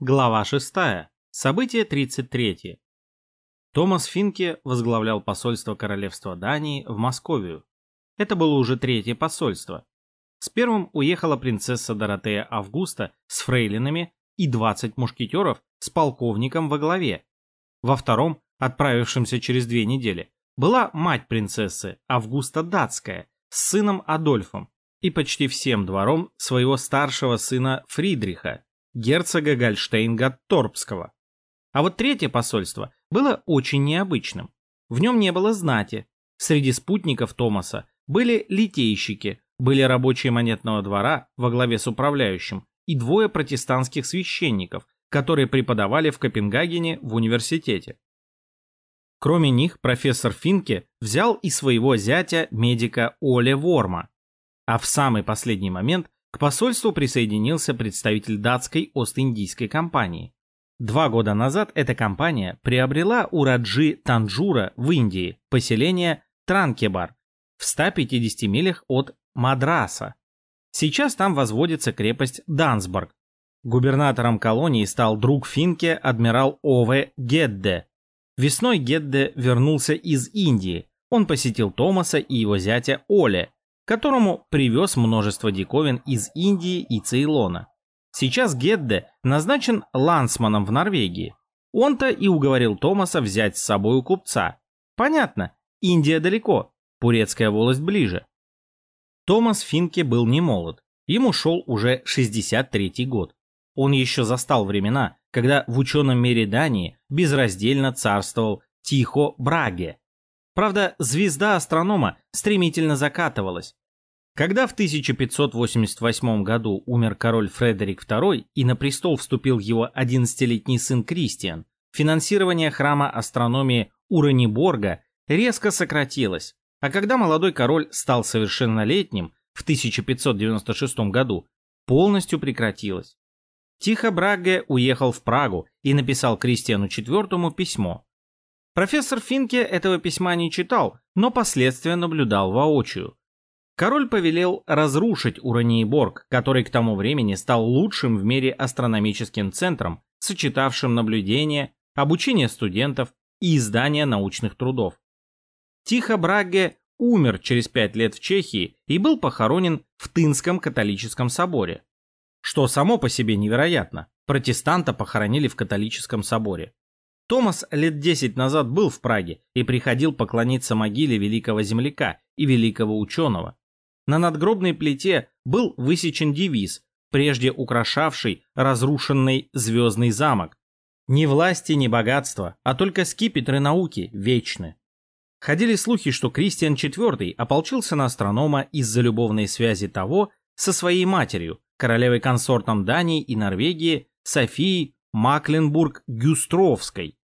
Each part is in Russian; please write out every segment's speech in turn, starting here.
Глава 6. Событие 33. Томас Финке возглавлял посольство королевства Дании в Московию. Это было уже третье посольство. С первым уехала принцесса Доротея Августа с фрейлинами и 20 мушкетеров с полковником во главе. Во втором, отправившемся через две недели, была мать принцессы Августа Датская с сыном Адольфом и почти всем двором своего старшего сына Фридриха, герцога Гольштейн-Гатторпского. А вот третье посольство было очень необычным. В нем не было знати. Среди спутников Томаса были литейщики, были рабочие монетного двора во главе с управляющим и двое протестантских священников, которые преподавали в Копенгагене в университете. Кроме них, профессор Финке взял и своего зятя, медика Оле Ворма. А в самый последний момент к посольству присоединился представитель датской Ост-Индийской компании. Два года назад эта компания приобрела у Раджи Танджура в Индии поселение Транкебар в 150 милях от Мадраса. Сейчас там возводится крепость Дансборг. Губернатором колонии стал друг Финке адмирал Ове Гедде. Весной Гедде вернулся из Индии. Он посетил Томаса и его зятя Оле, которому привез множество диковин из Индии и Цейлона. Сейчас Гедде назначен лансманом в Норвегии. Он-то и уговорил Томаса взять с собой у купца. Понятно, Индия далеко, Пурецкая волость ближе. Томас Финке был не молод. Ему шел уже 63-й год. Он еще застал времена, когда в ученом мире Дании безраздельно царствовал Тихо Браге. Правда, звезда астронома стремительно закатывалась, когда в 1588 году умер король Фредерик II и на престол вступил его 11-летний сын Кристиан, финансирование храма астрономии Ураниборга резко сократилось, а когда молодой король стал совершеннолетним в 1596 году, полностью прекратилось. Тихо Брагге уехал в Прагу и написал Кристиану IV письмо. Профессор Финке этого письма не читал, но последствия наблюдал воочию. Король повелел разрушить Ураниеборг, который к тому времени стал лучшим в мире астрономическим центром, сочетавшим наблюдение, обучение студентов и издание научных трудов. Тихо Брагге умер через пять лет в Чехии и был похоронен в Тынском католическом соборе. Что само по себе невероятно, протестанта похоронили в католическом соборе. Томас лет десять назад был в Праге и приходил поклониться могиле великого земляка и великого ученого. На надгробной плите был высечен девиз, прежде украшавший разрушенный звездный замок. Ни власти, ни богатства, а только скипетры науки вечны. Ходили слухи, что Кристиан IV ополчился на астронома из-за любовной связи того со своей матерью, королевой-консортом Дании и Норвегии Софией Макленбург-Гюстровской.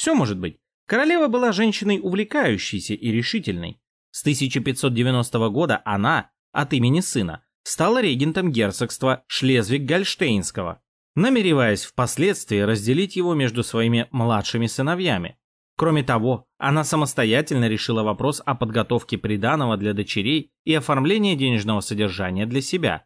Все может быть. Королева была женщиной увлекающейся и решительной. С 1590 года она, от имени сына, стала регентом герцогства Шлезвиг-Гольштейнского, намереваясь впоследствии разделить его между своими младшими сыновьями. Кроме того, она самостоятельно решила вопрос о подготовке приданого для дочерей и оформлении денежного содержания для себя.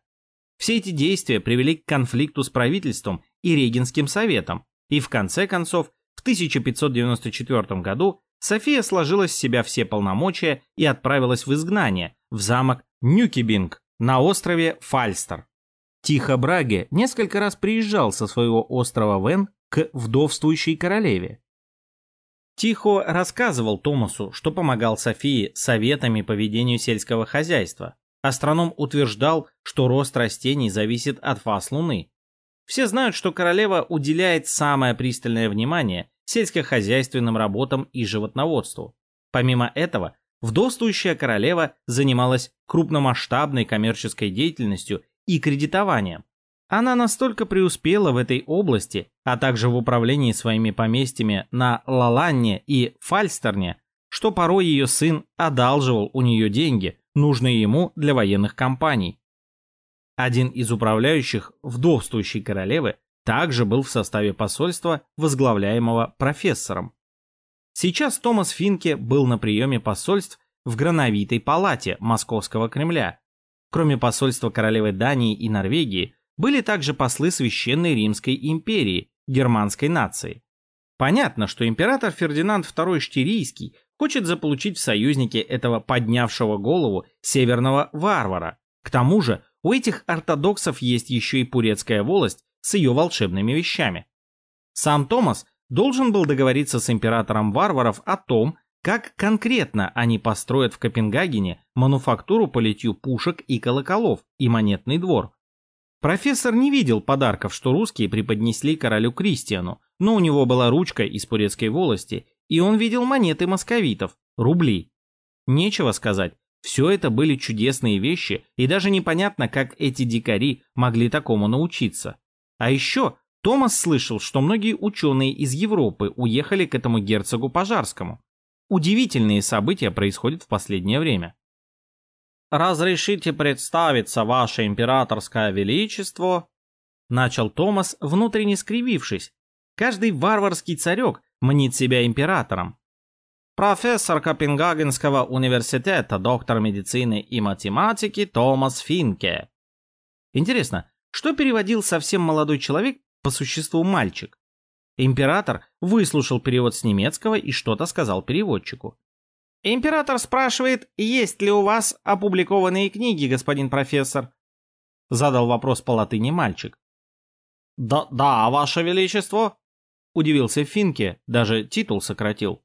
Все эти действия привели к конфликту с правительством и регенским советом, и в конце концов 1594 году София сложила с себя все полномочия и отправилась в изгнание, в замок Нюкибинг на острове Фальстер. Тихо Браге несколько раз приезжал со своего острова Вен к вдовствующей королеве. Тихо рассказывал Томасу, что помогал Софии советами по ведению сельского хозяйства. Астроном утверждал, что рост растений зависит от фаз Луны. Все знают, что королева уделяет самое пристальное внимание сельскохозяйственным работам и животноводству. Помимо этого, вдовствующая королева занималась крупномасштабной коммерческой деятельностью и кредитованием. Она настолько преуспела в этой области, а также в управлении своими поместьями на Лаланне и Фальстерне, что порой ее сын одалживал у нее деньги, нужные ему для военных кампаний. Один из управляющих вдовствующей королевы также был в составе посольства, возглавляемого профессором. Сейчас Томас Финке был на приеме посольств в Грановитой палате Московского Кремля. Кроме посольства королевы Дании и Норвегии, были также послы Священной Римской империи, германской нации. Понятно, что император Фердинанд II Штирийский хочет заполучить в союзники этого поднявшего голову северного варвара. К тому же у этих ортодоксов есть еще и Пурецкая волость с ее волшебными вещами. Сам Томас должен был договориться с императором варваров о том, как конкретно они построят в Копенгагене мануфактуру по литью пушек и колоколов и монетный двор. Профессор не видел подарков, что русские преподнесли королю Кристиану, но у него была ручка из Пурецкой волости, и он видел монеты московитов, рубли. Нечего сказать, все это были чудесные вещи, и даже непонятно, как эти дикари могли такому научиться. А еще Томас слышал, что многие ученые из Европы уехали к этому герцогу Пожарскому. Удивительные события происходят в последнее время. «Разрешите представиться, ваше императорское величество?» Начал Томас, внутренне скривившись. Каждый варварский царек мнит себя императором. Профессор Копенгагенского университета, доктор медицины и математики Томас Финке. Интересно, что переводил совсем молодой человек по существу мальчик? Император выслушал перевод с немецкого и что-то сказал переводчику. «Император спрашивает, есть ли у вас опубликованные книги, господин профессор?» Задал вопрос по латыни мальчик. «Да, да, ваше величество», — удивился Финке, даже титул сократил.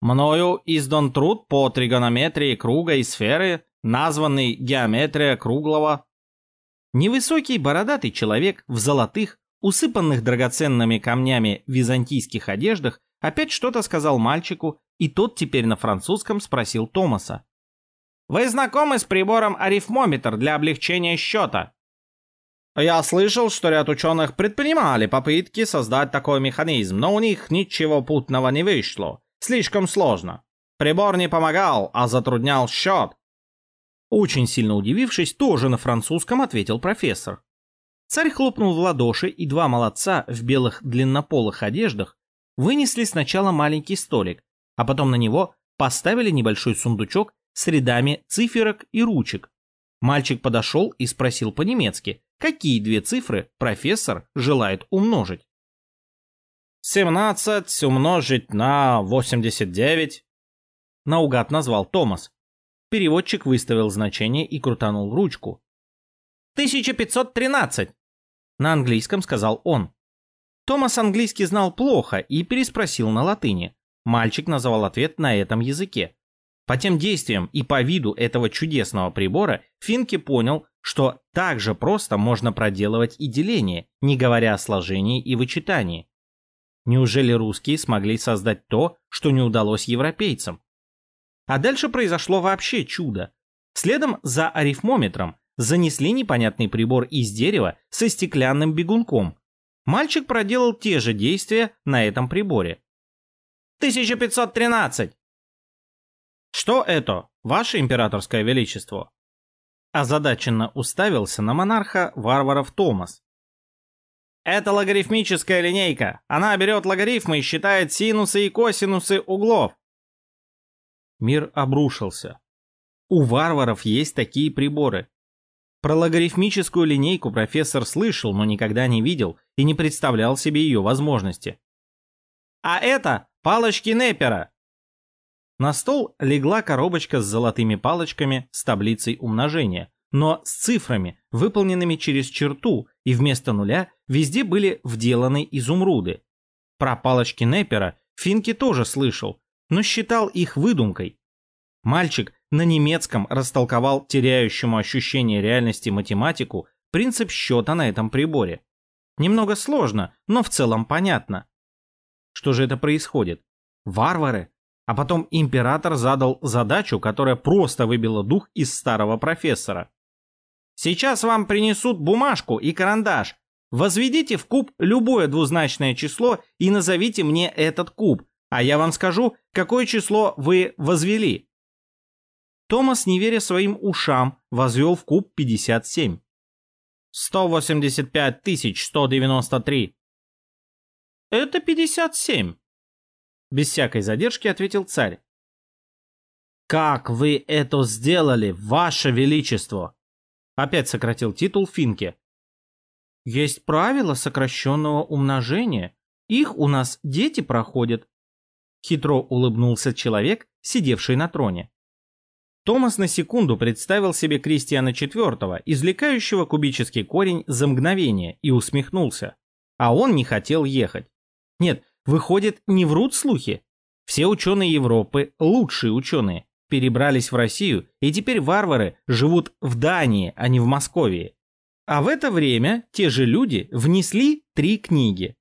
«Мною издан труд по тригонометрии круга и сферы, названный «Геометрия круглого». Невысокий бородатый человек в золотых, усыпанных драгоценными камнями византийских одеждах, опять что-то сказал мальчику, и тот теперь на французском спросил Томаса. «Вы знакомы с прибором арифмометр для облегчения счета?» «Я слышал, что ряд ученых предпринимали попытки создать такой механизм, но у них ничего путного не вышло. Слишком сложно. Прибор не помогал, а затруднял счет». Очень сильно удивившись, тоже на французском ответил профессор. Царь хлопнул в ладоши, и два молодца в белых длиннополых одеждах вынесли сначала маленький столик, а потом на него поставили небольшой сундучок с рядами циферок и ручек. Мальчик подошел и спросил по-немецки, какие две цифры профессор желает умножить. «Семнадцать умножить на восемьдесят девять», — наугад назвал Томас. Переводчик выставил значение и крутанул ручку. 1513!» На английском сказал он. Томас английский знал плохо и переспросил на латыни. Мальчик назвал ответ на этом языке. По тем действиям и по виду этого чудесного прибора Финки понял, что так же просто можно проделывать и деление, не говоря о сложении и вычитании. Неужели русские смогли создать то, что не удалось европейцам? А дальше произошло вообще чудо. Следом за арифмометром занесли непонятный прибор из дерева со стеклянным бегунком. Мальчик проделал те же действия на этом приборе. 1513! Что это, ваше императорское величество? Озадаченно уставился на монарха варваров Томас. Это логарифмическая линейка. Она берет логарифмы и считает синусы и косинусы углов. Мир обрушился. У варваров есть такие приборы. Про логарифмическую линейку профессор слышал, но никогда не видел и не представлял себе ее возможности. «А это палочки Неппера!» На стол легла коробочка с золотыми палочками с таблицей умножения, но с цифрами, выполненными через черту, и вместо нуля везде были вделаны изумруды. Про палочки Неппера Финки тоже слышал, но считал их выдумкой. Мальчик на немецком растолковал теряющему ощущение реальности математику принцип счета на этом приборе. Немного сложно, но в целом понятно. Что же это происходит? Варвары? А потом император задал задачу, которая просто выбила дух из старого профессора. Сейчас вам принесут бумажку и карандаш. Возведите в куб любое двузначное число и назовите мне этот куб, а я вам скажу, какое число вы возвели. Томас, не веря своим ушам, возвел в куб 57. 185 193. Это 57. Без всякой задержки ответил царь. «Как вы это сделали, ваше величество?» Опять сократил титул Финке. Есть правила сокращенного умножения. Их у нас дети проходят. Хитро улыбнулся человек, сидевший на троне. Томас на секунду представил себе Кристиана IV, извлекающего кубический корень за мгновение, и усмехнулся. А он не хотел ехать. Нет, выходит, не врут слухи. Все ученые Европы, лучшие ученые, перебрались в Россию, и теперь варвары живут в Дании, а не в Москве. А в это время те же люди внесли три книги.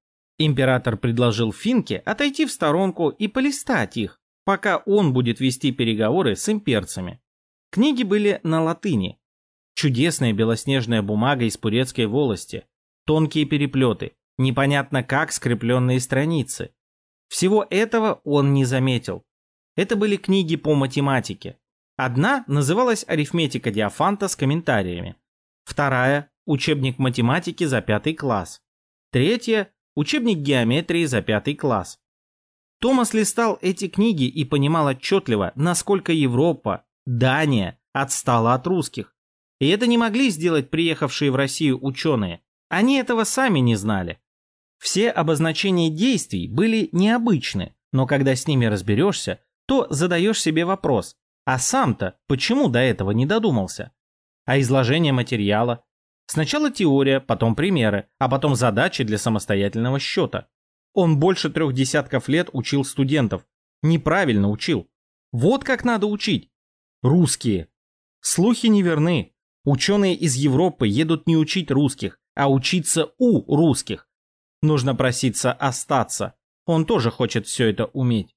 Император предложил Финке отойти в сторонку и полистать их, пока он будет вести переговоры с имперцами. Книги были на латыни. Чудесная белоснежная бумага из пурецкой волости, тонкие переплеты, непонятно как скрепленные страницы. Всего этого он не заметил. Это были книги по математике. Одна называлась «Арифметика Диафанта» с комментариями. Вторая – «Учебник математики за пятый класс». Третья – «Учебник геометрии за пятый класс». Томас листал эти книги и понимал отчетливо, насколько Европа, Дания отстала от русских. И это не могли сделать приехавшие в Россию ученые. Они этого сами не знали. Все обозначения действий были необычны, но когда с ними разберешься, то задаешь себе вопрос, а сам-то почему до этого не додумался? А изложение материала? Сначала теория, потом примеры, а потом задачи для самостоятельного счета. Он больше трех десятков лет учил студентов. Неправильно учил. Вот как надо учить. Русские. Слухи не верны. Ученые из Европы едут не учить русских, а учиться у русских. Нужно проситься остаться. Он тоже хочет все это уметь.